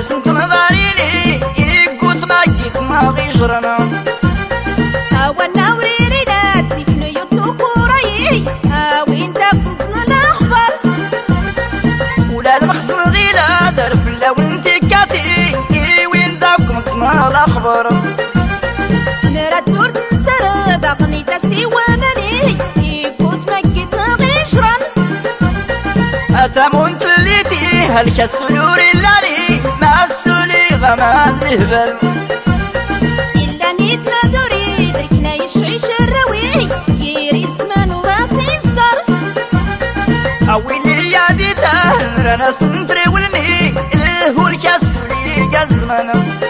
لا توفوس انت مضاريني يقوت ما قيت ما غيجرنا أوانا وريرينا تنكنو يوتو كوراي أوين تاكوفن الأخبار. ولا المخزن غيلا دار بلا وانتي كاتي وين داكم ما الأخبار. نرى داقني تسي ومني هلك السلور اللاني مع السولي غمان الهبل إلا نيت ما دوري دركنا يشعيش الروي. يري زمان وراسي يصدر. أويلي يا ديتا رانا سنتري والمي الهو الكسولي قزمنا. هيا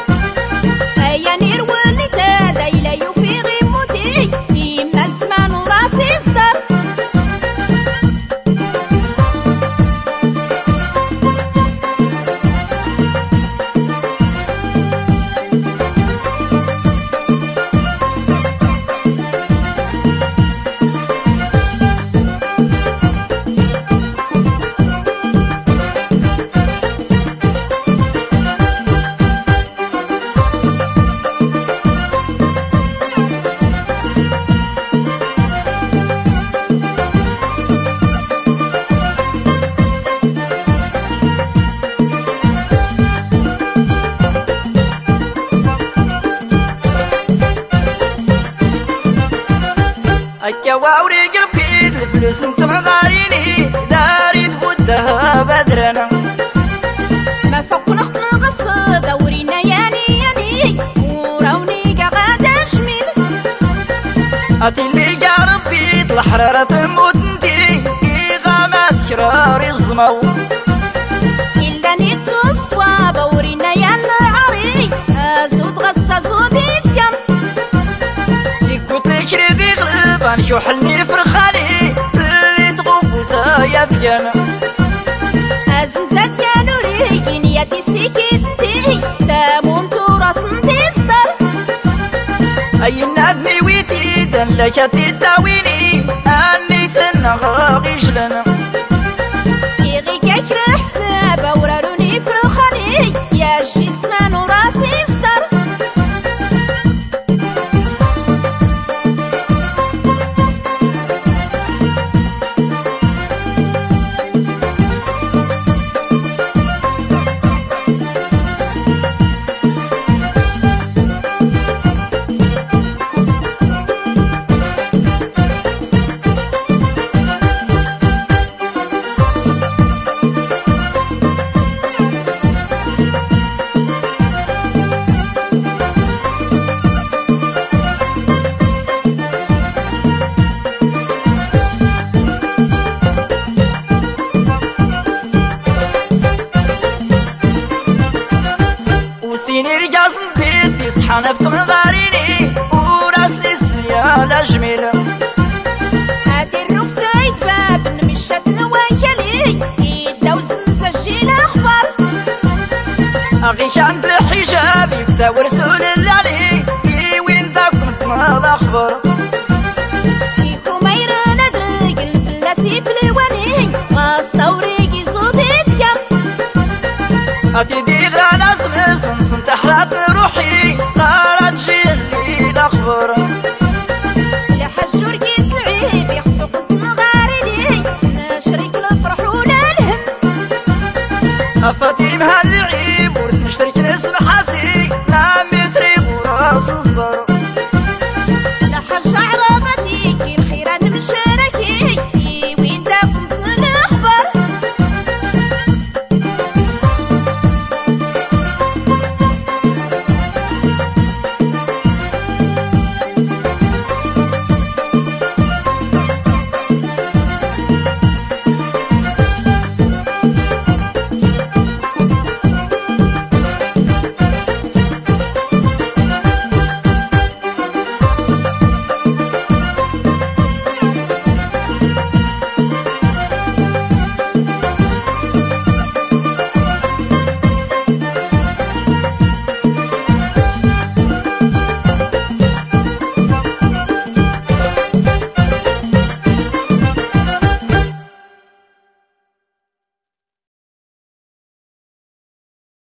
الجواوري قربي الفلوس انت مغاريني داري تبودها بدرنا. ما فوق دورينا ياني ياني وراوني قاعدة شميل أتي اللي جا ربي الحرارة تموت انتي. إغامات كرار الزمو غلب انشوح حلني فرخاني اللي تغوب وسايا فيانا أزمزات يا نوري جين يدي سيكتي تامون تراس تستر أي نادمي ويتي دن لك تداويني أني تنغاغيش لنا. وسيني رجاز نديت يصحى نفط مغاريني وراس السيالة جميلة هادي الركسة يتباب نمشات نواكلي يدوز نسجل أخبار. أغيش عند الحجاب يبدا ورسول اللالي